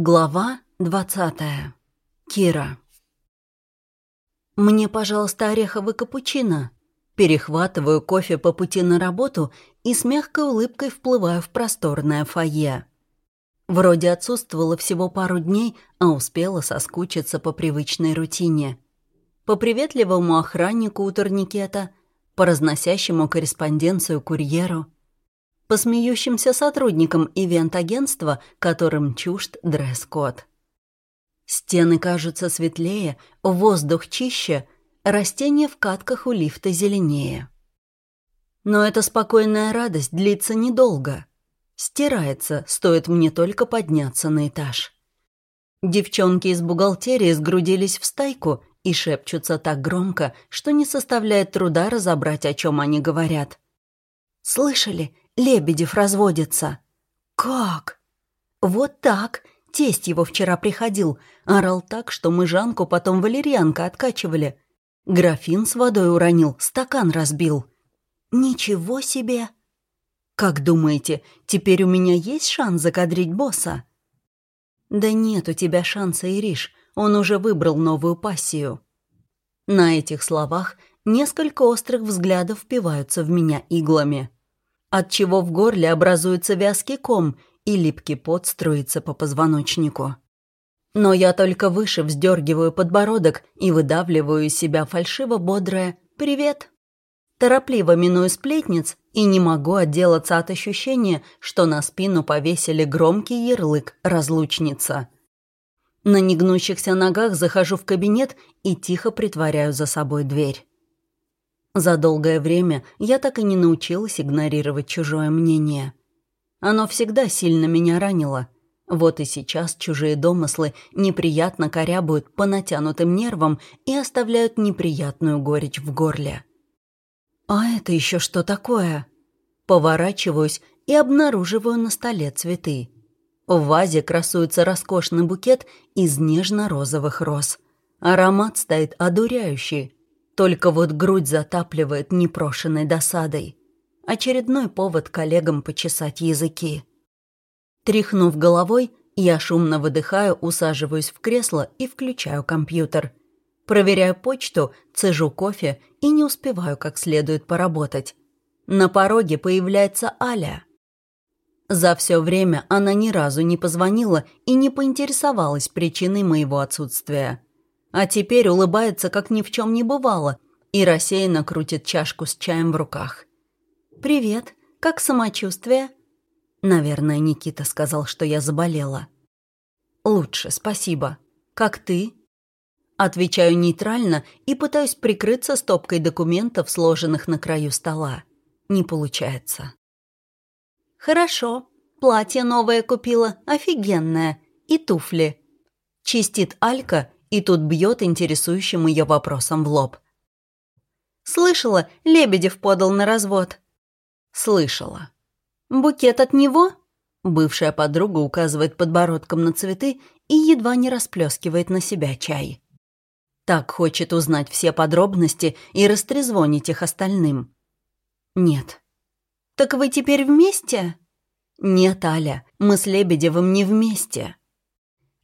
Глава двадцатая. Кира. «Мне, пожалуйста, ореховый капучино». Перехватываю кофе по пути на работу и с мягкой улыбкой вплываю в просторное фойе. Вроде отсутствовала всего пару дней, а успела соскучиться по привычной рутине. По приветливому охраннику у турникета, по разносящему корреспонденцию курьеру – по смеющимся сотрудникам ивент-агентства, которым чужд дресс-код. Стены кажутся светлее, воздух чище, растения в катках у лифта зеленее. Но эта спокойная радость длится недолго. Стирается, стоит мне только подняться на этаж. Девчонки из бухгалтерии сгрудились в стайку и шепчутся так громко, что не составляет труда разобрать, о чем они говорят. «Слышали? Лебедев разводится». «Как?» «Вот так. Тесть его вчера приходил. Орал так, что мы Жанку потом валерьянка откачивали. Графин с водой уронил, стакан разбил». «Ничего себе!» «Как думаете, теперь у меня есть шанс закадрить босса?» «Да нет у тебя шанса, Ириш. Он уже выбрал новую пассию». На этих словах несколько острых взглядов впиваются в меня иглами отчего в горле образуется вязкий ком и липкий пот струится по позвоночнику. Но я только выше вздергиваю подбородок и выдавливаю из себя фальшиво-бодрое «Привет». Торопливо миную сплетниц и не могу отделаться от ощущения, что на спину повесили громкий ярлык «Разлучница». На негнущихся ногах захожу в кабинет и тихо притворяю за собой дверь. За долгое время я так и не научилась игнорировать чужое мнение. Оно всегда сильно меня ранило. Вот и сейчас чужие домыслы неприятно корябают по натянутым нервам и оставляют неприятную горечь в горле. «А это еще что такое?» Поворачиваюсь и обнаруживаю на столе цветы. В вазе красуется роскошный букет из нежно-розовых роз. Аромат стоит одуряющий, только вот грудь затапливает непрошенной досадой. Очередной повод коллегам почесать языки. Тряхнув головой, я шумно выдыхаю, усаживаюсь в кресло и включаю компьютер. Проверяю почту, цежу кофе и не успеваю как следует поработать. На пороге появляется Аля. За все время она ни разу не позвонила и не поинтересовалась причиной моего отсутствия а теперь улыбается, как ни в чем не бывало, и рассеянно крутит чашку с чаем в руках. «Привет, как самочувствие?» Наверное, Никита сказал, что я заболела. «Лучше, спасибо. Как ты?» Отвечаю нейтрально и пытаюсь прикрыться стопкой документов, сложенных на краю стола. Не получается. «Хорошо. Платье новое купила, офигенное. И туфли». Чистит Алька и тут бьет интересующим ее вопросом в лоб. «Слышала, Лебедев подал на развод». «Слышала». «Букет от него?» Бывшая подруга указывает подбородком на цветы и едва не расплескивает на себя чай. Так хочет узнать все подробности и растрезвонить их остальным. «Нет». «Так вы теперь вместе?» «Нет, Аля, мы с Лебедевым не вместе».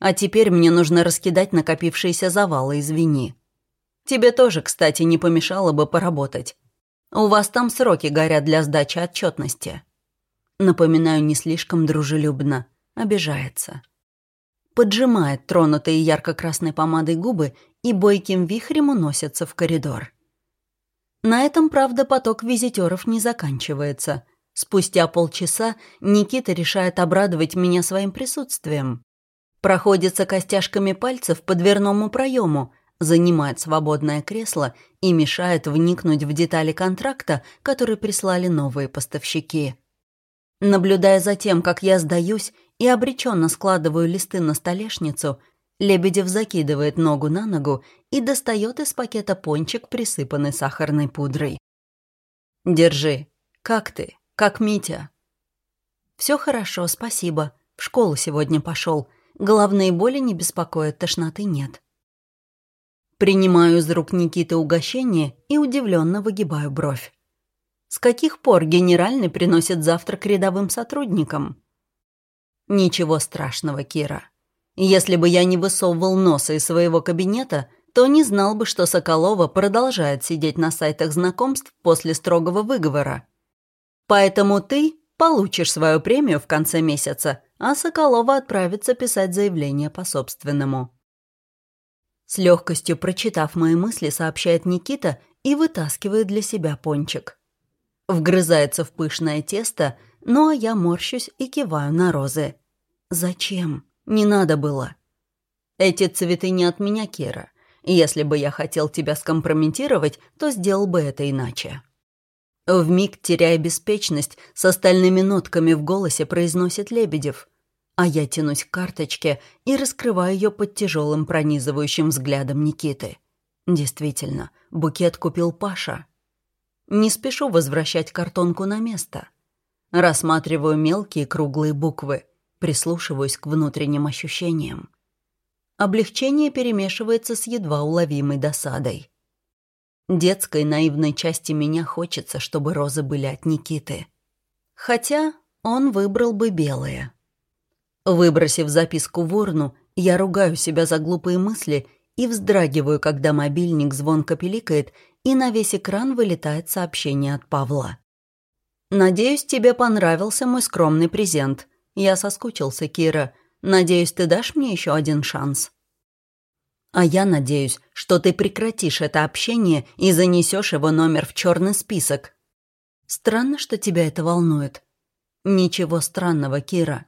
А теперь мне нужно раскидать накопившиеся завалы, извини. Тебе тоже, кстати, не помешало бы поработать. У вас там сроки горят для сдачи отчетности. Напоминаю не слишком дружелюбно. Обижается. Поджимает тронутые ярко-красной помадой губы и бойким вихрем уносится в коридор. На этом, правда, поток визитеров не заканчивается. Спустя полчаса Никита решает обрадовать меня своим присутствием проходится костяшками пальцев по дверному проему, занимает свободное кресло и мешает вникнуть в детали контракта, который прислали новые поставщики. Наблюдая за тем, как я сдаюсь и обреченно складываю листы на столешницу, Лебедев закидывает ногу на ногу и достает из пакета пончик, присыпанный сахарной пудрой. «Держи. Как ты? Как Митя?» «Все хорошо, спасибо. В школу сегодня пошел. Головные боли не беспокоят, тошноты нет. Принимаю из рук Никиты угощение и удивленно выгибаю бровь. С каких пор генеральный приносит завтрак рядовым сотрудникам? Ничего страшного, Кира. Если бы я не высовывал носа из своего кабинета, то не знал бы, что Соколова продолжает сидеть на сайтах знакомств после строгого выговора. Поэтому ты получишь свою премию в конце месяца, а Соколова отправится писать заявление по собственному. С легкостью прочитав мои мысли, сообщает Никита и вытаскивает для себя пончик. Вгрызается в пышное тесто, ну а я морщусь и киваю на розы. Зачем? Не надо было. Эти цветы не от меня, Кира. Если бы я хотел тебя скомпрометировать, то сделал бы это иначе. Вмиг, теряя беспечность, с остальными нотками в голосе произносит Лебедев. А я тянусь к карточке и раскрываю ее под тяжелым пронизывающим взглядом Никиты. Действительно, букет купил Паша. Не спешу возвращать картонку на место. Рассматриваю мелкие круглые буквы, прислушиваюсь к внутренним ощущениям. Облегчение перемешивается с едва уловимой досадой. Детской наивной части меня хочется, чтобы розы были от Никиты. Хотя он выбрал бы белые. Выбросив записку в урну, я ругаю себя за глупые мысли и вздрагиваю, когда мобильник звонко пиликает, и на весь экран вылетает сообщение от Павла. «Надеюсь, тебе понравился мой скромный презент. Я соскучился, Кира. Надеюсь, ты дашь мне еще один шанс?» А я надеюсь, что ты прекратишь это общение и занесешь его номер в черный список. Странно, что тебя это волнует. Ничего странного, Кира.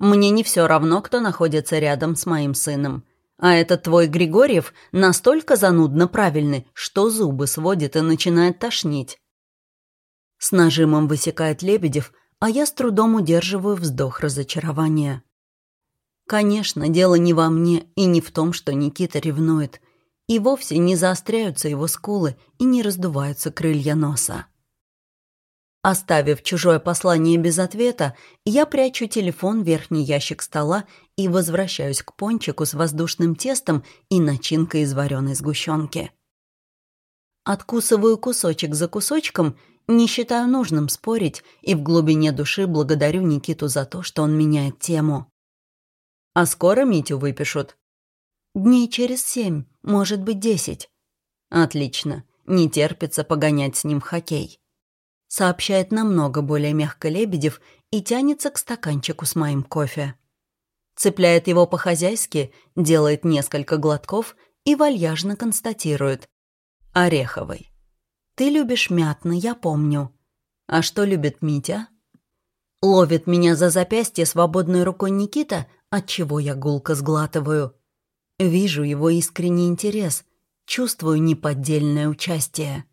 Мне не все равно, кто находится рядом с моим сыном. А этот твой Григорьев настолько занудно правильный, что зубы сводит и начинает тошнить. С нажимом высекает Лебедев, а я с трудом удерживаю вздох разочарования. Конечно, дело не во мне и не в том, что Никита ревнует. И вовсе не заостряются его скулы и не раздуваются крылья носа. Оставив чужое послание без ответа, я прячу телефон в верхний ящик стола и возвращаюсь к пончику с воздушным тестом и начинкой из вареной сгущенки. Откусываю кусочек за кусочком, не считаю нужным спорить, и в глубине души благодарю Никиту за то, что он меняет тему. А скоро Митю выпишут. Дней через семь, может быть, десять. Отлично. Не терпится погонять с ним хоккей. Сообщает намного более мягко Лебедев и тянется к стаканчику с моим кофе. Цепляет его по-хозяйски, делает несколько глотков и вальяжно констатирует. Ореховый. Ты любишь мятный, я помню. А что любит Митя? Ловит меня за запястье свободной рукой Никита, отчего я гулко сглатываю. Вижу его искренний интерес, чувствую неподдельное участие.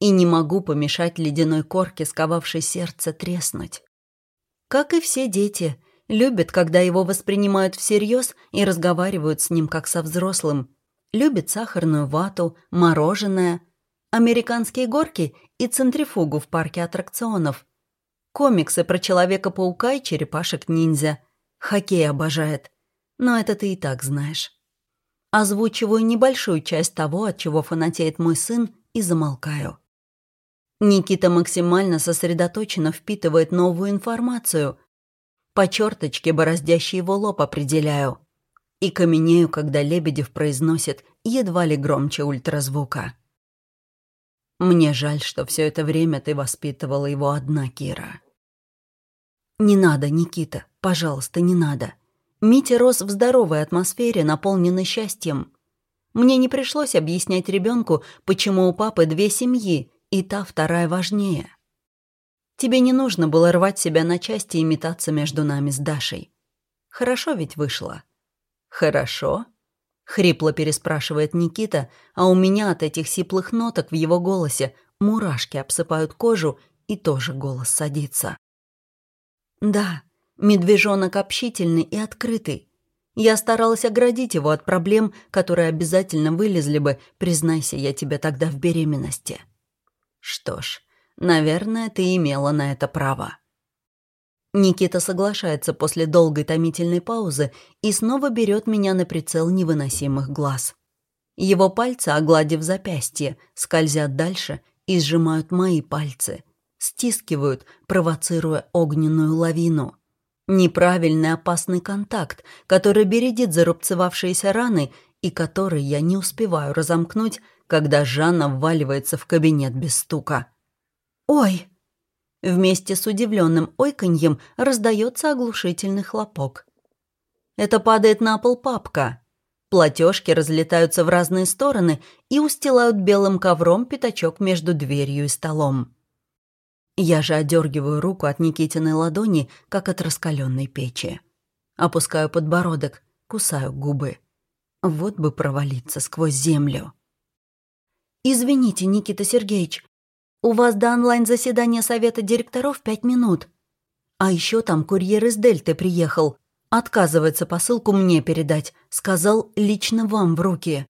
И не могу помешать ледяной корке, сковавшей сердце, треснуть. Как и все дети, любят, когда его воспринимают всерьез и разговаривают с ним как со взрослым. Любит сахарную вату, мороженое, американские горки и центрифугу в парке аттракционов. Комиксы про Человека-паука и черепашек-ниндзя – Хоккей обожает. Но это ты и так знаешь. Озвучиваю небольшую часть того, от чего фанатеет мой сын, и замолкаю. Никита максимально сосредоточенно впитывает новую информацию. По черточке, бороздящей его лоб, определяю. И каменею, когда Лебедев произносит едва ли громче ультразвука. Мне жаль, что все это время ты воспитывала его одна, Кира. Не надо, Никита. Пожалуйста, не надо. Митя рос в здоровой атмосфере, наполненной счастьем. Мне не пришлось объяснять ребенку, почему у папы две семьи, и та вторая важнее. Тебе не нужно было рвать себя на части и метаться между нами с Дашей. Хорошо ведь вышло? Хорошо? Хрипло переспрашивает Никита, а у меня от этих сиплых ноток в его голосе мурашки обсыпают кожу, и тоже голос садится. Да, Медвежонок общительный и открытый. Я старалась оградить его от проблем, которые обязательно вылезли бы, признайся я тебе тогда в беременности. Что ж, наверное, ты имела на это право. Никита соглашается после долгой томительной паузы и снова берет меня на прицел невыносимых глаз. Его пальцы, огладив запястье, скользят дальше и сжимают мои пальцы, стискивают, провоцируя огненную лавину. Неправильный опасный контакт, который бередит зарубцевавшиеся раны и который я не успеваю разомкнуть, когда Жанна вваливается в кабинет без стука. «Ой!» Вместе с удивленным ойканьем раздается оглушительный хлопок. Это падает на пол папка. Платежки разлетаются в разные стороны и устилают белым ковром пятачок между дверью и столом. Я же одергиваю руку от Никитиной ладони, как от раскаленной печи. Опускаю подбородок, кусаю губы. Вот бы провалиться сквозь землю. «Извините, Никита Сергеевич, у вас до онлайн-заседания совета директоров пять минут. А еще там курьер из Дельты приехал. Отказывается посылку мне передать. Сказал лично вам в руки».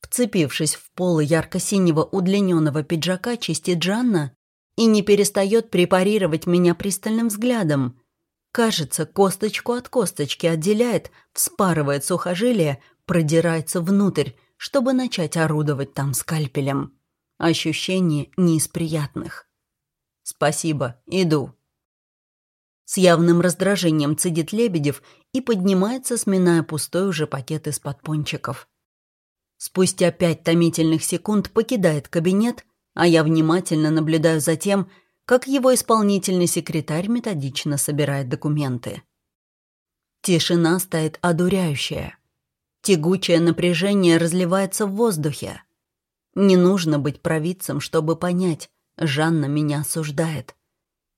Вцепившись в полы ярко-синего удлиненного пиджака, чистит Джанна и не перестает препарировать меня пристальным взглядом. Кажется, косточку от косточки отделяет, вспарывает сухожилие, продирается внутрь, чтобы начать орудовать там скальпелем. Ощущение не из приятных. «Спасибо, иду». С явным раздражением цедит Лебедев и поднимается, сминая пустой уже пакет из-под пончиков. Спустя пять томительных секунд покидает кабинет, а я внимательно наблюдаю за тем, как его исполнительный секретарь методично собирает документы. Тишина стоит одуряющая. Тягучее напряжение разливается в воздухе. Не нужно быть провидцем, чтобы понять, Жанна меня осуждает.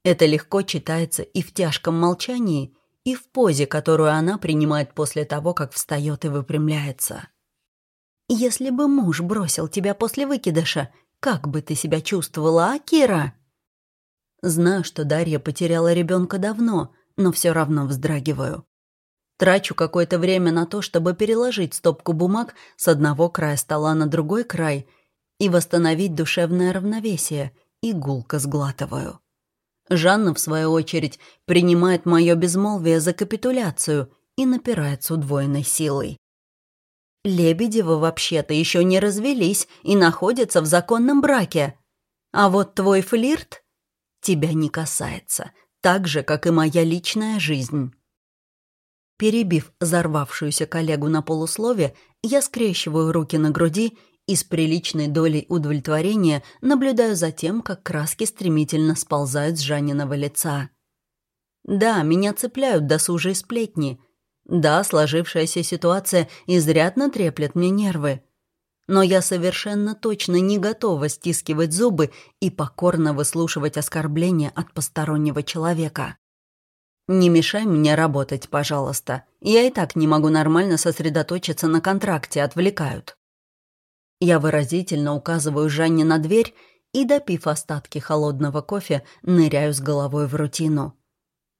Это легко читается и в тяжком молчании, и в позе, которую она принимает после того, как встает и выпрямляется. «Если бы муж бросил тебя после выкидыша, как бы ты себя чувствовала, а, Кира?» Знаю, что Дарья потеряла ребенка давно, но все равно вздрагиваю. Трачу какое-то время на то, чтобы переложить стопку бумаг с одного края стола на другой край и восстановить душевное равновесие, и гулко сглатываю. Жанна, в свою очередь, принимает мое безмолвие за капитуляцию и напирает с удвоенной силой. Лебедевы вообще-то еще не развелись и находятся в законном браке. А вот твой флирт тебя не касается, так же, как и моя личная жизнь. Перебив взорвавшуюся коллегу на полуслове, я скрещиваю руки на груди и с приличной долей удовлетворения наблюдаю за тем, как краски стремительно сползают с Жаниного лица. Да, меня цепляют досужие сплетни. Да, сложившаяся ситуация изрядно треплет мне нервы. Но я совершенно точно не готова стискивать зубы и покорно выслушивать оскорбления от постороннего человека. «Не мешай мне работать, пожалуйста. Я и так не могу нормально сосредоточиться на контракте, отвлекают». Я выразительно указываю Жанне на дверь и, допив остатки холодного кофе, ныряю с головой в рутину.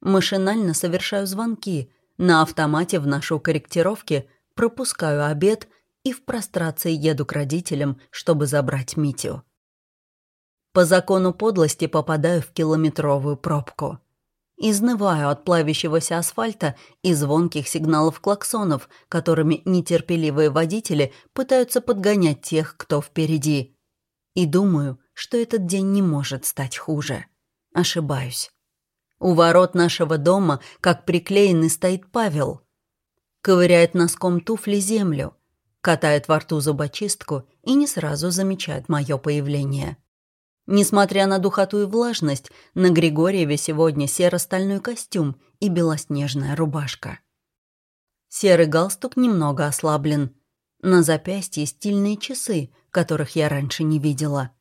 Машинально совершаю звонки, на автомате вношу корректировки, пропускаю обед и в прострации еду к родителям, чтобы забрать Митю. По закону подлости попадаю в километровую пробку. Изнываю от плавящегося асфальта и звонких сигналов клаксонов, которыми нетерпеливые водители пытаются подгонять тех, кто впереди. И думаю, что этот день не может стать хуже. Ошибаюсь. У ворот нашего дома, как приклеенный, стоит Павел. Ковыряет носком туфли землю, катает во рту зубочистку и не сразу замечает мое появление. Несмотря на духоту и влажность, на Григорьеве сегодня серо-стальной костюм и белоснежная рубашка. Серый галстук немного ослаблен. На запястье стильные часы, которых я раньше не видела.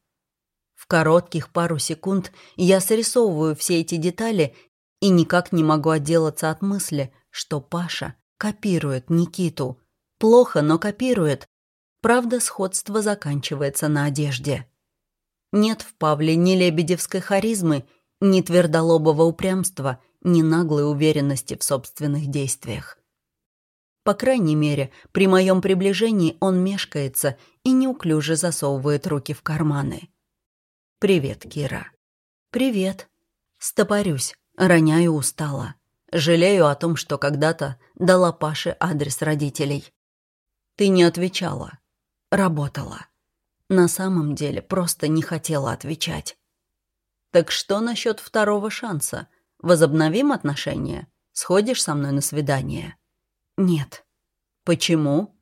В коротких пару секунд я срисовываю все эти детали и никак не могу отделаться от мысли, что Паша копирует Никиту. Плохо, но копирует. Правда, сходство заканчивается на одежде. Нет в Павле ни лебедевской харизмы, ни твердолобого упрямства, ни наглой уверенности в собственных действиях. По крайней мере, при моем приближении он мешкается и неуклюже засовывает руки в карманы. «Привет, Кира». «Привет». Стопорюсь, роняю устало. Жалею о том, что когда-то дала Паше адрес родителей. Ты не отвечала. Работала. На самом деле просто не хотела отвечать. «Так что насчет второго шанса? Возобновим отношения? Сходишь со мной на свидание?» «Нет». «Почему?»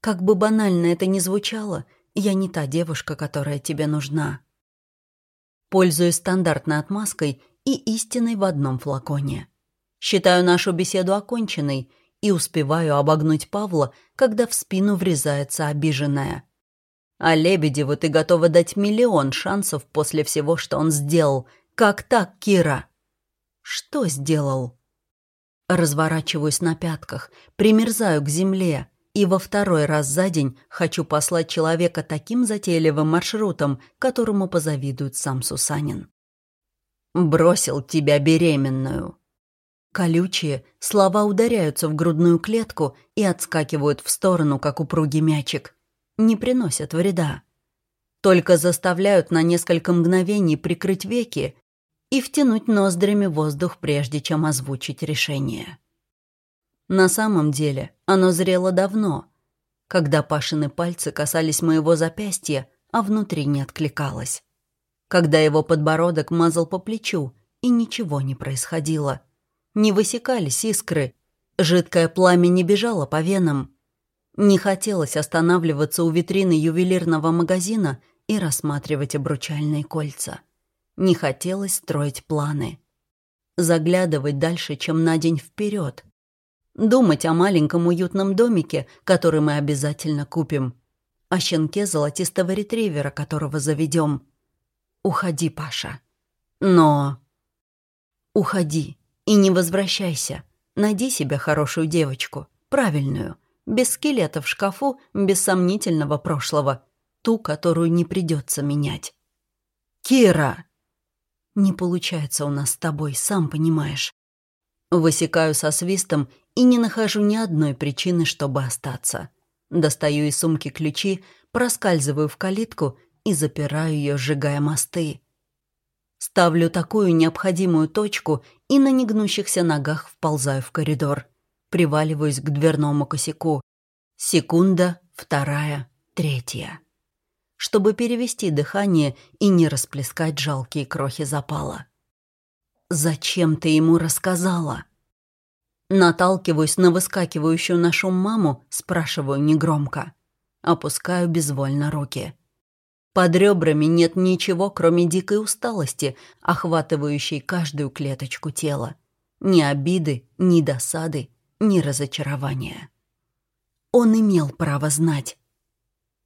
«Как бы банально это ни звучало, я не та девушка, которая тебе нужна». Пользуюсь стандартной отмазкой и истиной в одном флаконе. Считаю нашу беседу оконченной и успеваю обогнуть Павла, когда в спину врезается обиженная. А Лебедеву ты готова дать миллион шансов после всего, что он сделал. Как так, Кира? Что сделал? Разворачиваюсь на пятках, примерзаю к земле и во второй раз за день хочу послать человека таким затейливым маршрутом, которому позавидует сам Сусанин. «Бросил тебя беременную». Колючие слова ударяются в грудную клетку и отскакивают в сторону, как упругий мячик. Не приносят вреда. Только заставляют на несколько мгновений прикрыть веки и втянуть ноздрями воздух, прежде чем озвучить решение. На самом деле оно зрело давно, когда Пашины пальцы касались моего запястья, а внутри не откликалось. Когда его подбородок мазал по плечу, и ничего не происходило — не высекались искры, жидкое пламя не бежало по венам. Не хотелось останавливаться у витрины ювелирного магазина и рассматривать обручальные кольца. Не хотелось строить планы. Заглядывать дальше, чем на день вперед. Думать о маленьком уютном домике, который мы обязательно купим. О щенке золотистого ретривера, которого заведем. Уходи, Паша. Но... Уходи. И не возвращайся. Найди себе хорошую девочку, правильную, без скелета в шкафу, без сомнительного прошлого, ту, которую не придется менять. Кира! Не получается у нас с тобой, сам понимаешь. Высекаю со свистом и не нахожу ни одной причины, чтобы остаться. Достаю из сумки ключи, проскальзываю в калитку и запираю ее, сжигая мосты. Ставлю такую необходимую точку и на негнущихся ногах вползаю в коридор. Приваливаюсь к дверному косяку. Секунда, вторая, третья. Чтобы перевести дыхание и не расплескать жалкие крохи запала. «Зачем ты ему рассказала?» Наталкиваюсь на выскакивающую на шум маму, спрашиваю негромко. Опускаю безвольно руки. Под ребрами нет ничего, кроме дикой усталости, охватывающей каждую клеточку тела. Ни обиды, ни досады, ни разочарования. Он имел право знать.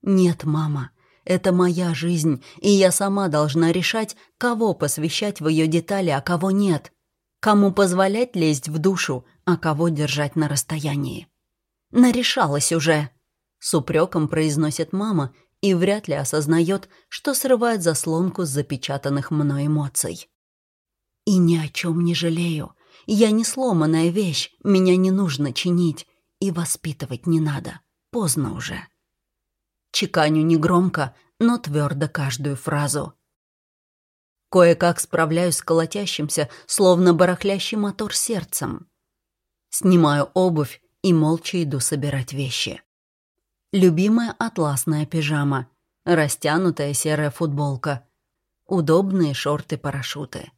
«Нет, мама, это моя жизнь, и я сама должна решать, кого посвящать в ее детали, а кого нет. Кому позволять лезть в душу, а кого держать на расстоянии». «Нарешалась уже», — с упреком произносит мама и вряд ли осознает, что срывает заслонку с запечатанных мной эмоций. И ни о чем не жалею. Я не сломанная вещь, меня не нужно чинить, и воспитывать не надо. Поздно уже. Чеканю негромко, но твердо каждую фразу. Кое-как справляюсь с колотящимся, словно барахлящий мотор сердцем. Снимаю обувь и молча иду собирать вещи любимая атласная пижама, растянутая серая футболка, удобные шорты-парашюты.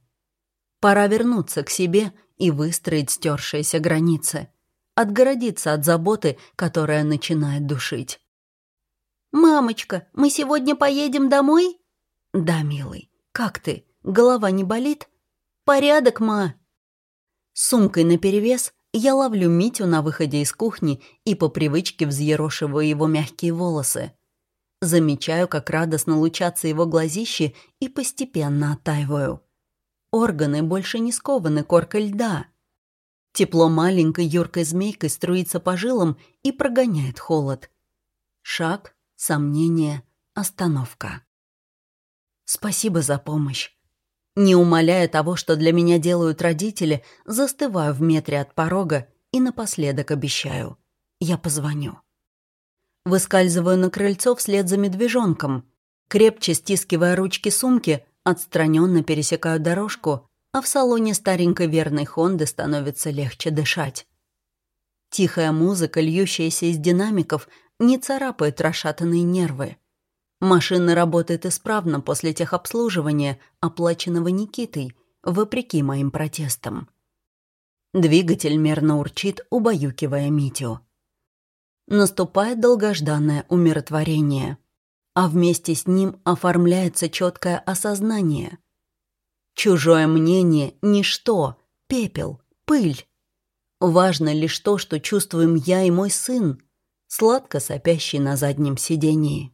Пора вернуться к себе и выстроить стершиеся границы, отгородиться от заботы, которая начинает душить. «Мамочка, мы сегодня поедем домой?» «Да, милый. Как ты? Голова не болит?» «Порядок, ма!» С сумкой наперевес я ловлю Митю на выходе из кухни и по привычке взъерошиваю его мягкие волосы. Замечаю, как радостно лучатся его глазищи и постепенно оттаиваю. Органы больше не скованы коркой льда. Тепло маленькой юркой змейкой струится по жилам и прогоняет холод. Шаг, сомнение, остановка. Спасибо за помощь. Не умоляя того, что для меня делают родители, застываю в метре от порога и напоследок обещаю. Я позвоню. Выскальзываю на крыльцо вслед за медвежонком. Крепче стискивая ручки сумки, отстраненно пересекаю дорожку, а в салоне старенькой верной Хонды становится легче дышать. Тихая музыка, льющаяся из динамиков, не царапает расшатанные нервы. Машина работает исправно после техобслуживания, оплаченного Никитой, вопреки моим протестам. Двигатель мерно урчит, убаюкивая Митю. Наступает долгожданное умиротворение, а вместе с ним оформляется четкое осознание. Чужое мнение — ничто, пепел, пыль. Важно лишь то, что чувствуем я и мой сын, сладко сопящий на заднем сидении.